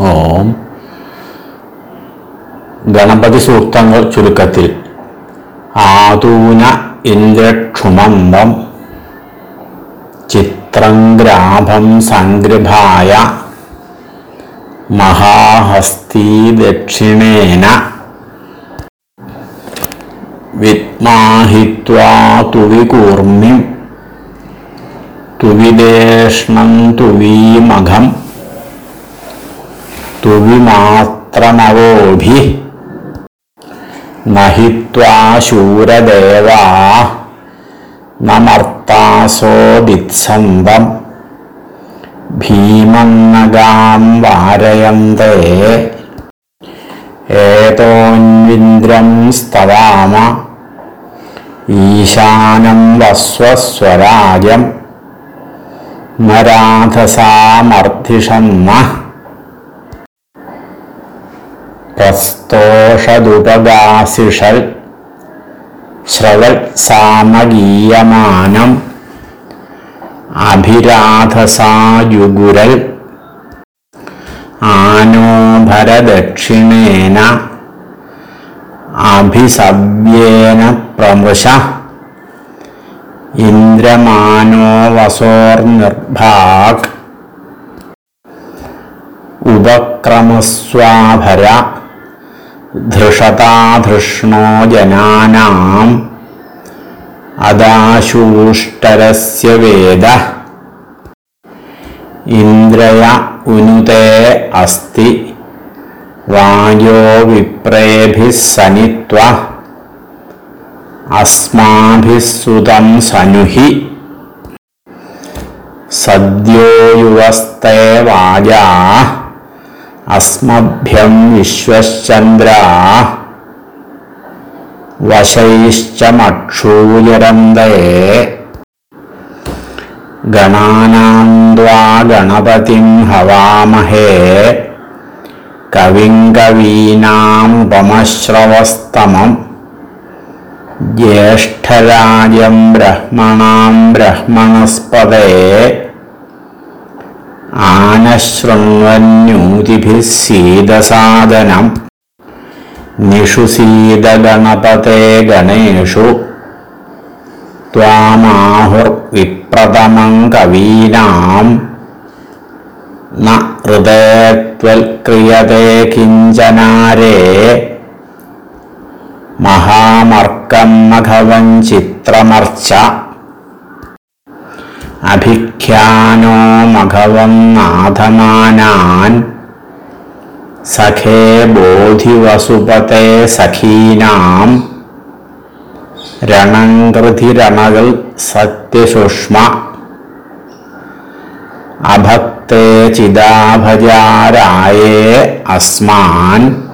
ഓം. ഗണപതി സൂക്തങ്ങൾ ചുരുക്കത്തിൽ. ആദൂന ഇന്ദ്രക്ഷുമന്തം ചിത്രംഗ്രാഭം സംഗ്രഭായ മഹാഹസ്തി ദക്ഷിണേന. വിദ്മാഹിത്വാ തുവികൂർമ്മിം തുവിദേഷ്ണം തുവീമഘം तुविमात्रमवोभिः न हि त्वा शूरदेवा न मर्तासो वित्सन्दम् भीमन्नगां वारयन्ते एतोन्विन्द्रं स्तवाम। ईशानन्दस्वस्वराजम् न। राधसामर्थिषन्म പ്രസ്തോഷതുപഗാസിഷൽ ശ്രവൽ സാമഗീയമാനം അഭിരാധസായുഗുരൽ ആനോഭരദക്ഷിണേന അഭിസവ്യേന പ്രമൃശ ഇന്ദ്രമാനോ വസോർനിർഭാക് ഉപക്രമസ്വാഭര धृषताधृष्णो जनानाम् अदाशूष्टरस्य वेद। इन्द्रय उनुते अस्ति। वायो विप्रेभिः सनित्व। अस्माभिः सुतं सनुहि। सद्यो युवस्ते वाजा। अस्मभ्यं विश्वश्चन्द्राः वशैश्चमक्षूयरन्दये द्वा गणपतिं हवामहे। कविं कवीनाम्पमश्रवस्तमम् ज्येष्ठराजं ब्रह्मणां ब्रह्मणस्पदे शृण्वन्यूतिभिः सीदसादनम् निषु सीदगणपते गणेषु त्वामाहुर्विप्रथमम् कवीनाम् न हृदे त्वल्क्रियते किञ्चनारे महामर्कम्मघवञ्चित्रमर्च അഭിഖ്യാനോ മഘവം നാഥമാനാൻ. സഖേ ബോധിവസുപതേ സഖീനാം. രണങ്കൃതിരണകൾ സത്യസുഷ്മ അഭക്തേ ചിദാഭജാരായേ അസ്മാൻ.